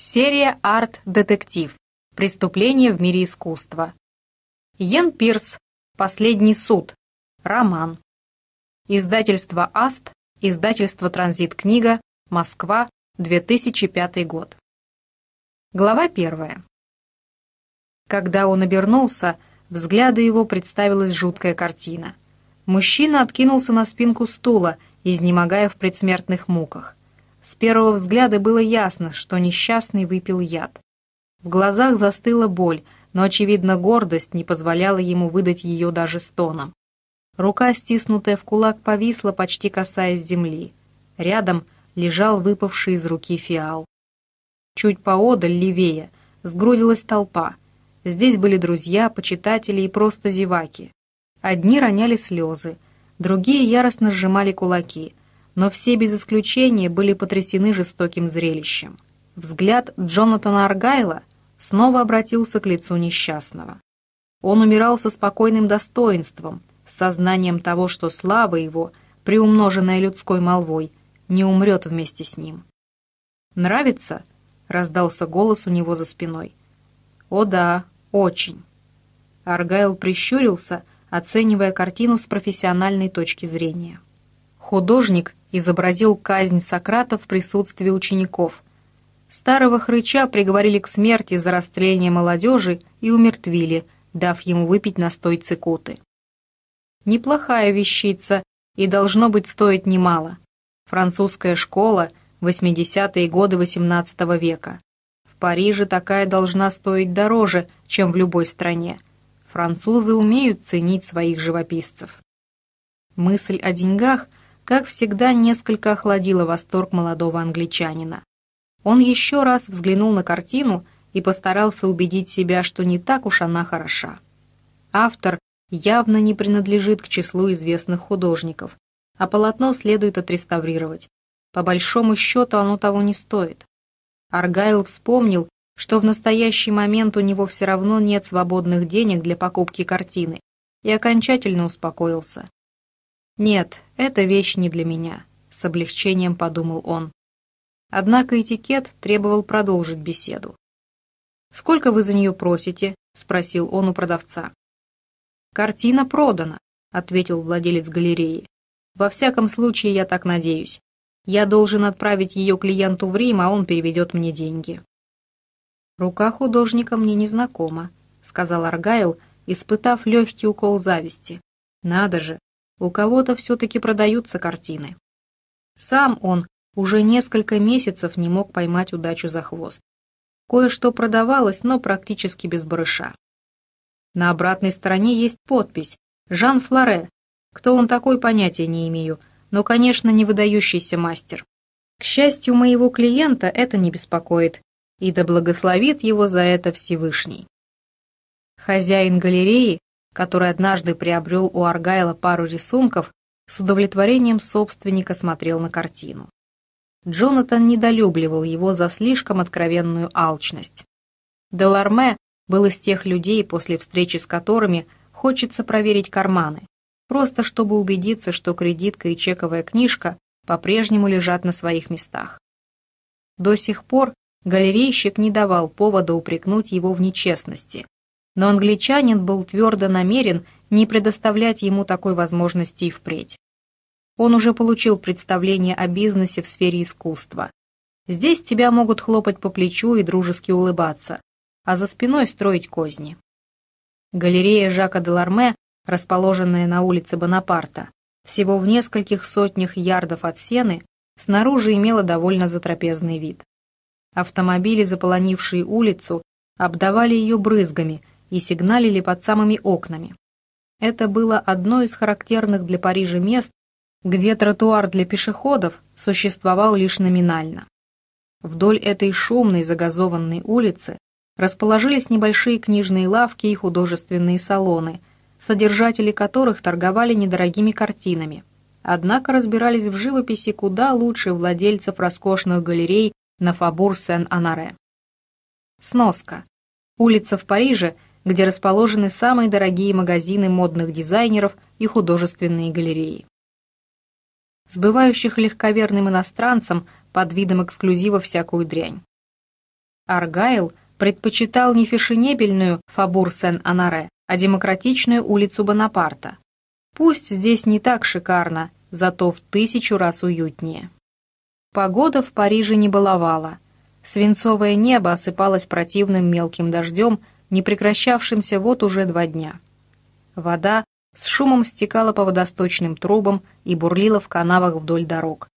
Серия «Арт-детектив. Преступление в мире искусства». Йен Пирс. Последний суд. Роман. Издательство «Аст», издательство «Транзит-книга», Москва, 2005 год. Глава первая. Когда он обернулся, взгляду его представилась жуткая картина. Мужчина откинулся на спинку стула, изнемогая в предсмертных муках. С первого взгляда было ясно, что несчастный выпил яд. В глазах застыла боль, но, очевидно, гордость не позволяла ему выдать ее даже стоном. Рука, стиснутая в кулак, повисла, почти касаясь земли. Рядом лежал выпавший из руки фиал. Чуть поодаль, левее, сгрудилась толпа. Здесь были друзья, почитатели и просто зеваки. Одни роняли слезы, другие яростно сжимали кулаки — но все без исключения были потрясены жестоким зрелищем. Взгляд Джонатана Аргайла снова обратился к лицу несчастного. Он умирал со спокойным достоинством, с сознанием того, что слава его, приумноженная людской молвой, не умрет вместе с ним. «Нравится?» — раздался голос у него за спиной. «О да, очень». Аргайл прищурился, оценивая картину с профессиональной точки зрения. Художник изобразил казнь Сократа в присутствии учеников. Старого хрыча приговорили к смерти за растление молодежи и умертвили, дав ему выпить настой цикуты. Неплохая вещица и должно быть стоить немало. Французская школа, 80-е годы XVIII века. В Париже такая должна стоить дороже, чем в любой стране. Французы умеют ценить своих живописцев. Мысль о деньгах как всегда, несколько охладила восторг молодого англичанина. Он еще раз взглянул на картину и постарался убедить себя, что не так уж она хороша. Автор явно не принадлежит к числу известных художников, а полотно следует отреставрировать. По большому счету оно того не стоит. Аргайл вспомнил, что в настоящий момент у него все равно нет свободных денег для покупки картины, и окончательно успокоился. «Нет, эта вещь не для меня», — с облегчением подумал он. Однако этикет требовал продолжить беседу. «Сколько вы за нее просите?» — спросил он у продавца. «Картина продана», — ответил владелец галереи. «Во всяком случае, я так надеюсь. Я должен отправить ее клиенту в Рим, а он переведет мне деньги». «Рука художника мне не знакома», — сказал Аргайл, испытав легкий укол зависти. «Надо же, у кого-то все-таки продаются картины. Сам он уже несколько месяцев не мог поймать удачу за хвост. Кое-что продавалось, но практически без барыша. На обратной стороне есть подпись «Жан Флоре». Кто он такой, понятия не имею, но, конечно, не выдающийся мастер. К счастью, моего клиента это не беспокоит, и да благословит его за это Всевышний. Хозяин галереи который однажды приобрел у Аргайла пару рисунков, с удовлетворением собственника смотрел на картину. Джонатан недолюбливал его за слишком откровенную алчность. Деларме был из тех людей, после встречи с которыми хочется проверить карманы, просто чтобы убедиться, что кредитка и чековая книжка по-прежнему лежат на своих местах. До сих пор галерейщик не давал повода упрекнуть его в нечестности, но англичанин был твердо намерен не предоставлять ему такой возможности и впредь. Он уже получил представление о бизнесе в сфере искусства. Здесь тебя могут хлопать по плечу и дружески улыбаться, а за спиной строить козни. Галерея Жака де Ларме, расположенная на улице Бонапарта, всего в нескольких сотнях ярдов от сены, снаружи имела довольно затрапезный вид. Автомобили, заполонившие улицу, обдавали ее брызгами, и сигналили под самыми окнами. Это было одно из характерных для Парижа мест, где тротуар для пешеходов существовал лишь номинально. Вдоль этой шумной загазованной улицы расположились небольшие книжные лавки и художественные салоны, содержатели которых торговали недорогими картинами, однако разбирались в живописи куда лучше владельцев роскошных галерей на Фабур Сен-Анаре. Сноска. Улица в Париже – где расположены самые дорогие магазины модных дизайнеров и художественные галереи. Сбывающих легковерным иностранцам под видом эксклюзива всякую дрянь. Аргайл предпочитал не фешенебельную Фабур Сен-Анаре, а демократичную улицу Бонапарта. Пусть здесь не так шикарно, зато в тысячу раз уютнее. Погода в Париже не баловала. Свинцовое небо осыпалось противным мелким дождем, не прекращавшимся вот уже два дня. Вода с шумом стекала по водосточным трубам и бурлила в канавах вдоль дорог.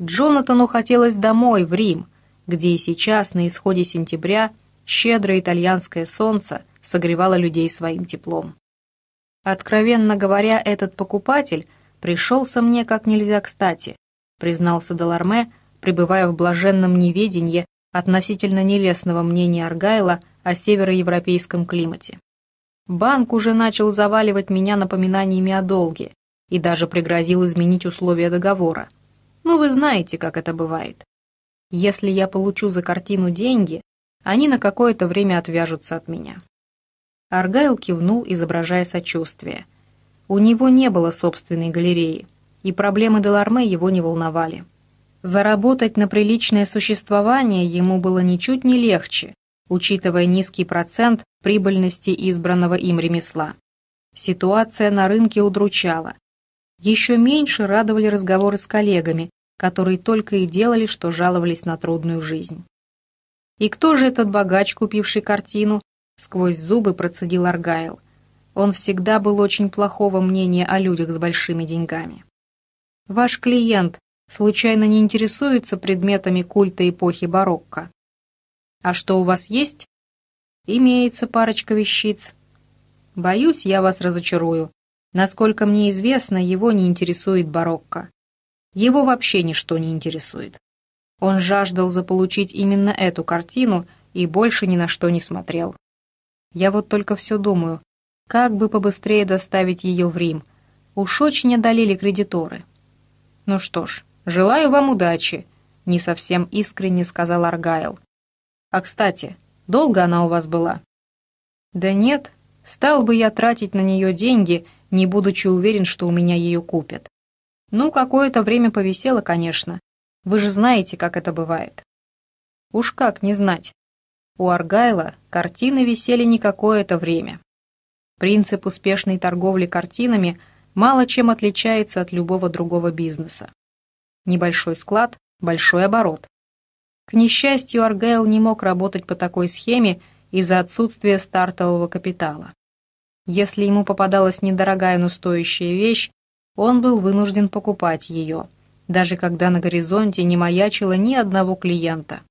Джонатану хотелось домой, в Рим, где и сейчас, на исходе сентября, щедрое итальянское солнце согревало людей своим теплом. Откровенно говоря, этот покупатель пришелся мне как нельзя кстати, признался Деларме, пребывая в блаженном неведении относительно нелестного мнения Аргайла о североевропейском климате. Банк уже начал заваливать меня напоминаниями о долге и даже пригрозил изменить условия договора. Ну, вы знаете, как это бывает. Если я получу за картину деньги, они на какое-то время отвяжутся от меня. Аргайл кивнул, изображая сочувствие. У него не было собственной галереи, и проблемы Деларме его не волновали. Заработать на приличное существование ему было ничуть не легче, учитывая низкий процент прибыльности избранного им ремесла. Ситуация на рынке удручала. Еще меньше радовали разговоры с коллегами, которые только и делали, что жаловались на трудную жизнь. «И кто же этот богач, купивший картину?» Сквозь зубы процедил Аргайл. Он всегда был очень плохого мнения о людях с большими деньгами. «Ваш клиент случайно не интересуется предметами культа эпохи барокко?» «А что у вас есть?» «Имеется парочка вещиц». «Боюсь, я вас разочарую. Насколько мне известно, его не интересует барокко. Его вообще ничто не интересует. Он жаждал заполучить именно эту картину и больше ни на что не смотрел. Я вот только все думаю, как бы побыстрее доставить ее в Рим. Уж очень одолели кредиторы. Ну что ж, желаю вам удачи, не совсем искренне сказал Аргайл. А кстати, долго она у вас была? Да нет, стал бы я тратить на нее деньги, не будучи уверен, что у меня ее купят. Ну, какое-то время повисело, конечно. Вы же знаете, как это бывает. Уж как не знать. У Аргайла картины висели не какое-то время. Принцип успешной торговли картинами мало чем отличается от любого другого бизнеса. Небольшой склад, большой оборот. К несчастью, Аргайл не мог работать по такой схеме из-за отсутствия стартового капитала. Если ему попадалась недорогая, но стоящая вещь, он был вынужден покупать ее, даже когда на горизонте не маячило ни одного клиента.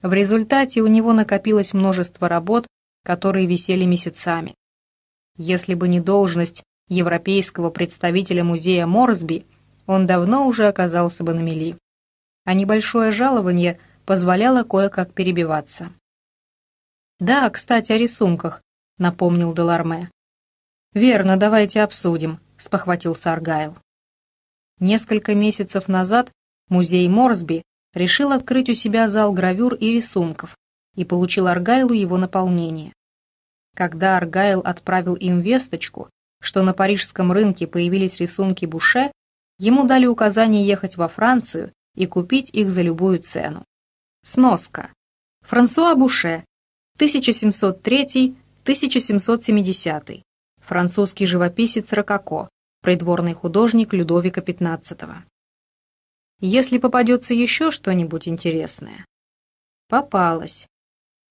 В результате у него накопилось множество работ, которые висели месяцами. Если бы не должность европейского представителя музея Морсби, он давно уже оказался бы на мели. А небольшое жалование позволяло кое-как перебиваться. «Да, кстати, о рисунках», — напомнил Деларме. «Верно, давайте обсудим», — спохватился Аргайл. Несколько месяцев назад музей Морсби решил открыть у себя зал гравюр и рисунков и получил Аргайлу его наполнение. Когда Аргайл отправил им весточку, что на парижском рынке появились рисунки Буше, ему дали указание ехать во Францию и купить их за любую цену. Сноска. Франсуа Буше, 1703-1770 французский живописец Рококо, придворный художник Людовика XV. Если попадется еще что-нибудь интересное. Попалось.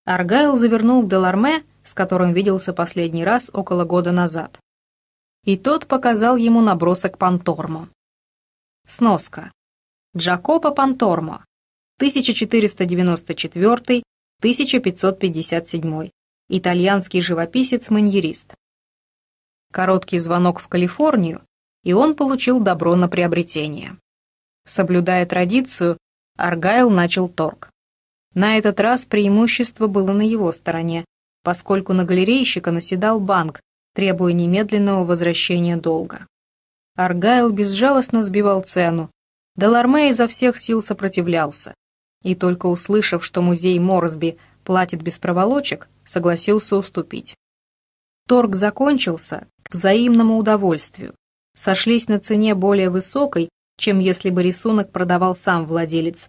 Аргайл завернул к Деларме, с которым виделся последний раз около года назад. И тот показал ему набросок Пантормо. Сноска. Джакопо Пантормо, 1494-1557, итальянский живописец-маньерист. Короткий звонок в Калифорнию, и он получил добро на приобретение. Соблюдая традицию, Аргайл начал торг. На этот раз преимущество было на его стороне, поскольку на галерейщика наседал банк, требуя немедленного возвращения долга. Аргайл безжалостно сбивал цену, Деларме изо всех сил сопротивлялся, и только услышав, что музей Морсби платит без проволочек, согласился уступить. Торг закончился к взаимному удовольствию. Сошлись на цене более высокой, чем если бы рисунок продавал сам владелец,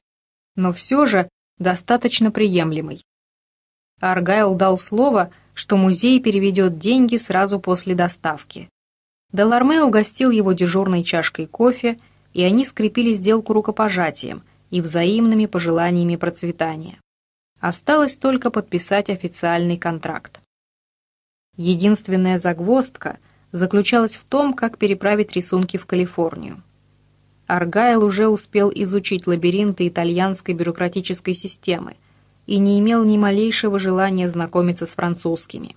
но все же достаточно приемлемый. Аргайл дал слово, что музей переведет деньги сразу после доставки. Деларме угостил его дежурной чашкой кофе, и они скрепили сделку рукопожатием и взаимными пожеланиями процветания. Осталось только подписать официальный контракт. Единственная загвоздка заключалась в том, как переправить рисунки в Калифорнию. Аргайл уже успел изучить лабиринты итальянской бюрократической системы и не имел ни малейшего желания знакомиться с французскими.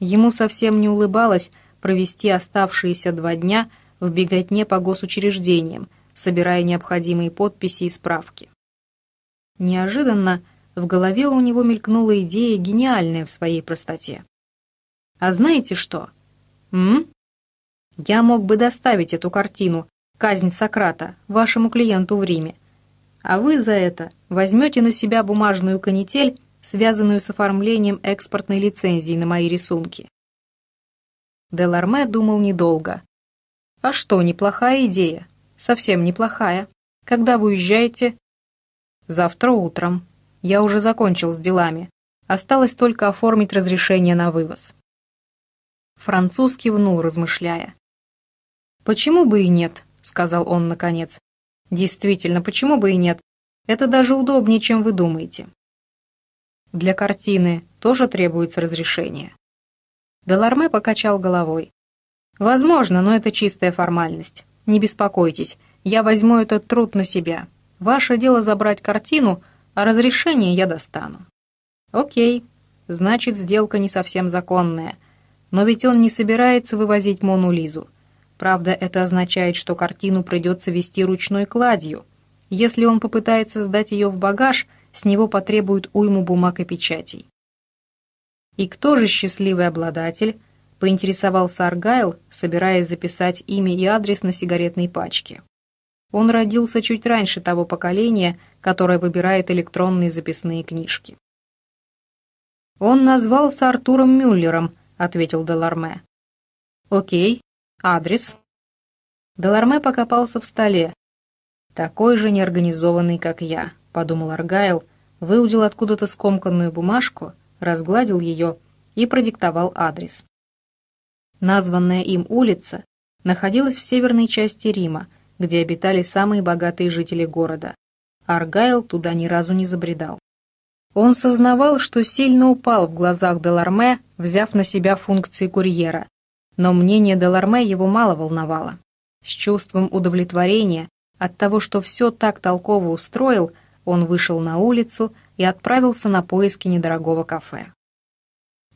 Ему совсем не улыбалось провести оставшиеся два дня в беготне по госучреждениям, собирая необходимые подписи и справки. Неожиданно в голове у него мелькнула идея, гениальная в своей простоте. «А знаете что? М? Я мог бы доставить эту картину казнь Сократа, вашему клиенту в Риме. А вы за это возьмете на себя бумажную канитель, связанную с оформлением экспортной лицензии на мои рисунки. Деларме думал недолго. А что, неплохая идея? Совсем неплохая. Когда вы уезжаете? Завтра утром. Я уже закончил с делами. Осталось только оформить разрешение на вывоз. Француз кивнул, размышляя. Почему бы и нет? — сказал он наконец. «Действительно, почему бы и нет? Это даже удобнее, чем вы думаете». «Для картины тоже требуется разрешение». Деларме покачал головой. «Возможно, но это чистая формальность. Не беспокойтесь, я возьму этот труд на себя. Ваше дело забрать картину, а разрешение я достану». «Окей, значит, сделка не совсем законная. Но ведь он не собирается вывозить Мону Лизу. Правда, это означает, что картину придется вести ручной кладью. Если он попытается сдать ее в багаж, с него потребуют уйму бумаг и печатей. «И кто же счастливый обладатель?» — поинтересовался Аргайл, собираясь записать имя и адрес на сигаретной пачке. Он родился чуть раньше того поколения, которое выбирает электронные записные книжки. «Он назвался Артуром Мюллером», — ответил Деларме. «Окей, Адрес. Деларме покопался в столе. «Такой же неорганизованный, как я», — подумал Аргайл, выудил откуда-то скомканную бумажку, разгладил ее и продиктовал адрес. Названная им улица находилась в северной части Рима, где обитали самые богатые жители города. Аргайл туда ни разу не забредал. Он сознавал, что сильно упал в глазах Деларме, взяв на себя функции курьера, но мнение Деларме его мало волновало. С чувством удовлетворения от того, что все так толково устроил, он вышел на улицу и отправился на поиски недорогого кафе.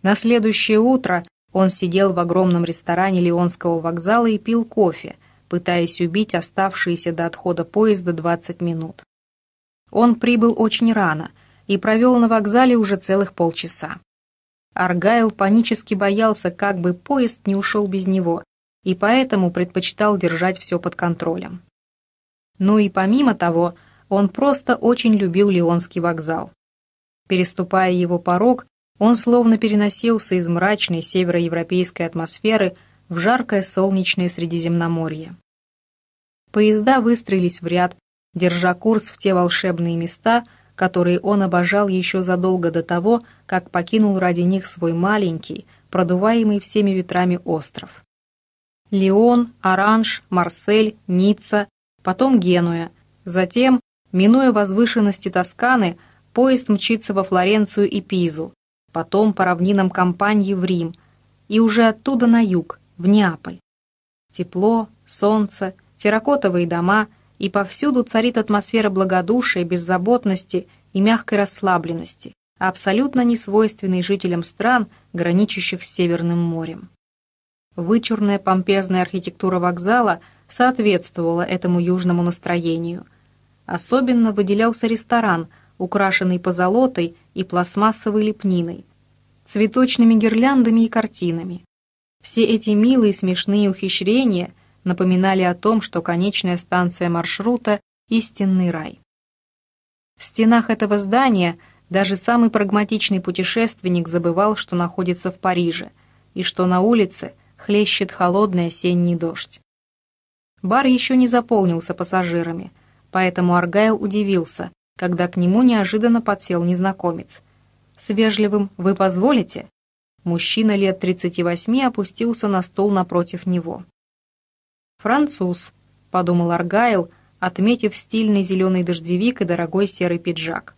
На следующее утро он сидел в огромном ресторане Лионского вокзала и пил кофе, пытаясь убить оставшиеся до отхода поезда 20 минут. Он прибыл очень рано и провел на вокзале уже целых полчаса. Аргайл панически боялся, как бы поезд не ушел без него, и поэтому предпочитал держать все под контролем. Ну и помимо того, он просто очень любил Лионский вокзал. Переступая его порог, он словно переносился из мрачной североевропейской атмосферы в жаркое солнечное Средиземноморье. Поезда выстроились в ряд, держа курс в те волшебные места, которые он обожал еще задолго до того, как покинул ради них свой маленький, продуваемый всеми ветрами остров. Лион, Оранж, Марсель, Ницца, потом Генуя. Затем, минуя возвышенности Тосканы, поезд мчится во Флоренцию и Пизу, потом по равнинам Кампании в Рим, и уже оттуда на юг, в Неаполь. Тепло, солнце, терракотовые дома — и повсюду царит атмосфера благодушия, беззаботности и мягкой расслабленности, абсолютно не свойственной жителям стран, граничащих с Северным морем. Вычурная помпезная архитектура вокзала соответствовала этому южному настроению. Особенно выделялся ресторан, украшенный позолотой и пластмассовой лепниной, цветочными гирляндами и картинами. Все эти милые смешные ухищрения – напоминали о том, что конечная станция маршрута — истинный рай. В стенах этого здания даже самый прагматичный путешественник забывал, что находится в Париже, и что на улице хлещет холодный осенний дождь. Бар еще не заполнился пассажирами, поэтому Аргайл удивился, когда к нему неожиданно подсел незнакомец. с вежливым «Вы позволите?» Мужчина лет 38 опустился на стол напротив него. «Француз», — подумал Аргайл, отметив стильный зеленый дождевик и дорогой серый пиджак.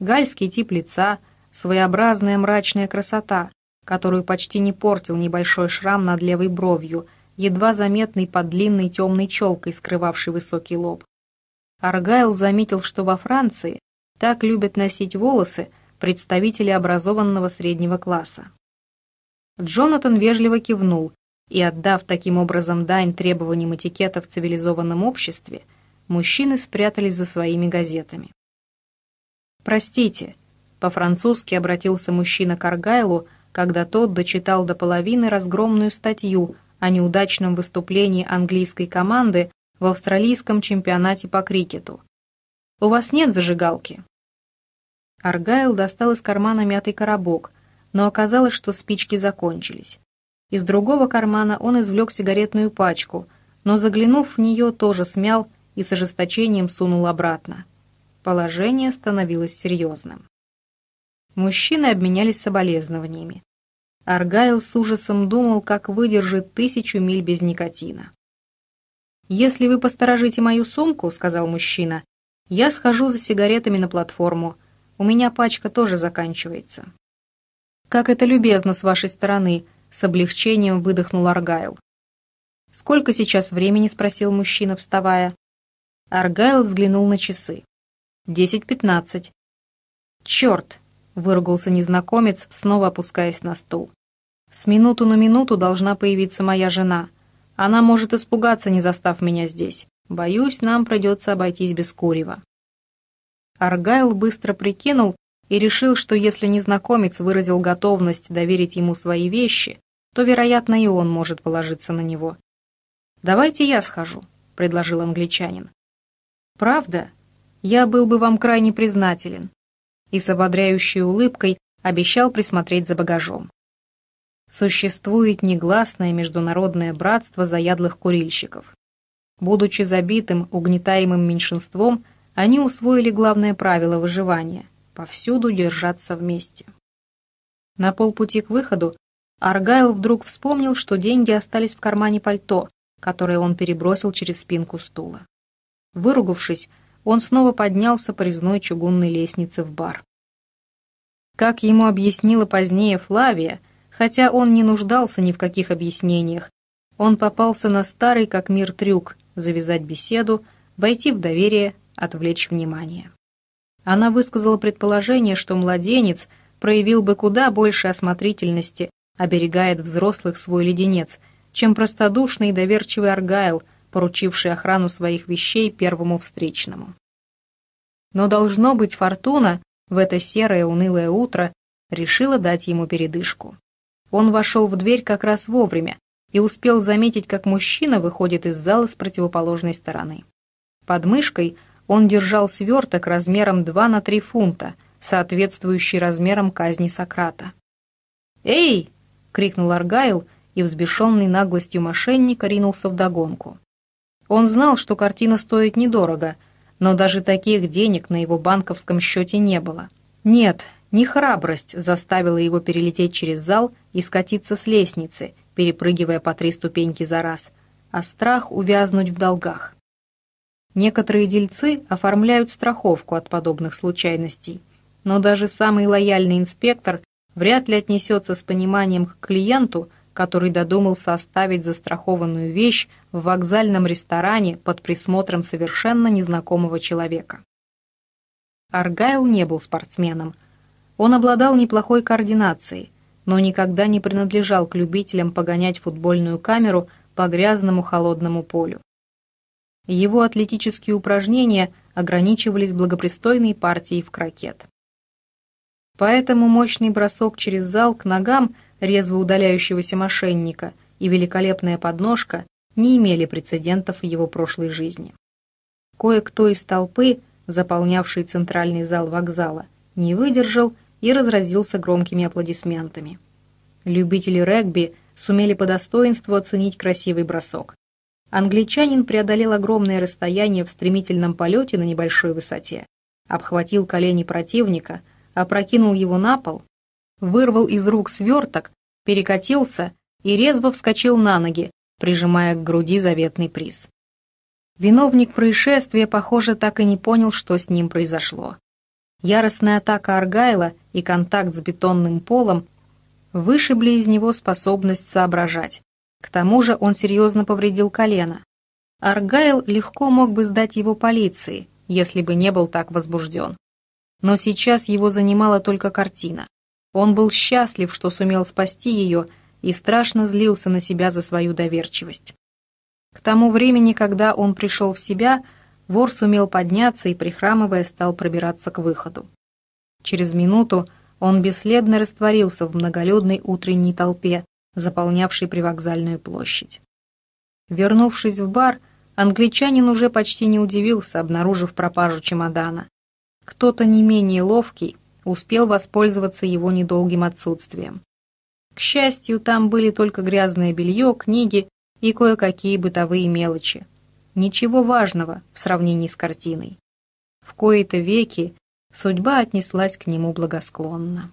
Гальский тип лица, своеобразная мрачная красота, которую почти не портил небольшой шрам над левой бровью, едва заметный под длинной темной челкой, скрывавшей высокий лоб. Аргайл заметил, что во Франции так любят носить волосы представители образованного среднего класса. Джонатан вежливо кивнул, и, отдав таким образом дань требованиям этикета в цивилизованном обществе, мужчины спрятались за своими газетами. «Простите», — по-французски обратился мужчина к Аргайлу, когда тот дочитал до половины разгромную статью о неудачном выступлении английской команды в австралийском чемпионате по крикету. «У вас нет зажигалки?» Аргайл достал из кармана мятый коробок, но оказалось, что спички закончились. Из другого кармана он извлек сигаретную пачку, но, заглянув в нее, тоже смял и с ожесточением сунул обратно. Положение становилось серьезным. Мужчины обменялись соболезнованиями. Аргайл с ужасом думал, как выдержит тысячу миль без никотина. «Если вы посторожите мою сумку, — сказал мужчина, — я схожу за сигаретами на платформу. У меня пачка тоже заканчивается». «Как это любезно с вашей стороны!» — с облегчением выдохнул Аргайл. «Сколько сейчас времени?» — спросил мужчина, вставая. Аргайл взглянул на часы. «Десять пятнадцать». «Черт!» — выругался незнакомец, снова опускаясь на стул. «С минуту на минуту должна появиться моя жена. Она может испугаться, не застав меня здесь. Боюсь, нам придется обойтись без курева». Аргайл быстро прикинул и решил, что если незнакомец выразил готовность доверить ему свои вещи, то, вероятно, и он может положиться на него. «Давайте я схожу», — предложил англичанин. «Правда? Я был бы вам крайне признателен», и с ободряющей улыбкой обещал присмотреть за багажом. Существует негласное международное братство заядлых курильщиков. Будучи забитым, угнетаемым меньшинством, они усвоили главное правило выживания – повсюду держаться вместе. На полпути к выходу Аргайл вдруг вспомнил, что деньги остались в кармане пальто, которое он перебросил через спинку стула. Выругавшись, он снова поднялся по резной чугунной лестнице в бар. Как ему объяснила позднее Флавия, хотя он не нуждался ни в каких объяснениях. Он попался на старый как мир трюк завязать беседу, войти в доверие, отвлечь внимание. Она высказала предположение, что младенец проявил бы куда больше осмотрительности, оберегает взрослых свой леденец, чем простодушный и доверчивый Аргайл, поручивший охрану своих вещей первому встречному. Но должно быть, Фортуна в это серое унылое утро решила дать ему передышку. Он вошел в дверь как раз вовремя и успел заметить, как мужчина выходит из зала с противоположной стороны. Под мышкой он держал сверток размером 2 на 3 фунта, соответствующий размерам казни Сократа. «Эй!» — крикнул Аргайл, и взбешенный наглостью мошенника ринулся вдогонку. Он знал, что картина стоит недорого, но даже таких денег на его банковском счете не было. Нет, не храбрость заставила его перелететь через зал и скатиться с лестницы, перепрыгивая по три ступеньки за раз, а страх увязнуть в долгах. Некоторые дельцы оформляют страховку от подобных случайностей, но даже самый лояльный инспектор вряд ли отнесется с пониманием к клиенту, который додумался оставить застрахованную вещь в вокзальном ресторане под присмотром совершенно незнакомого человека. Аргайл не был спортсменом, он обладал неплохой координацией, но никогда не принадлежал к любителям погонять футбольную камеру по грязному холодному полю. Его атлетические упражнения ограничивались благопристойной партией в крокет. Поэтому мощный бросок через зал к ногам резво удаляющегося мошенника и великолепная подножка не имели прецедентов в его прошлой жизни. Кое-кто из толпы, заполнявшей центральный зал вокзала, не выдержал и разразился громкими аплодисментами. Любители регби сумели по достоинству оценить красивый бросок. Англичанин преодолел огромное расстояние в стремительном полете на небольшой высоте, обхватил колени противника, опрокинул его на пол, вырвал из рук сверток, перекатился и резво вскочил на ноги, прижимая к груди заветный приз. Виновник происшествия, похоже, так и не понял, что с ним произошло. Яростная атака Аргайла и контакт с бетонным полом вышибли из него способность соображать. К тому же он серьезно повредил колено. Аргайл легко мог бы сдать его полиции, если бы не был так возбужден. Но сейчас его занимала только картина. Он был счастлив, что сумел спасти ее, и страшно злился на себя за свою доверчивость. К тому времени, когда он пришел в себя, вор сумел подняться и, прихрамывая, стал пробираться к выходу. Через минуту он бесследно растворился в многолюдной утренней толпе, заполнявшей привокзальную площадь. Вернувшись в бар, англичанин уже почти не удивился, обнаружив пропажу чемодана. Кто-то не менее ловкий успел воспользоваться его недолгим отсутствием. К счастью, там были только грязное белье, книги и кое-какие бытовые мелочи. Ничего важного в сравнении с картиной. В кои-то веки судьба отнеслась к нему благосклонно.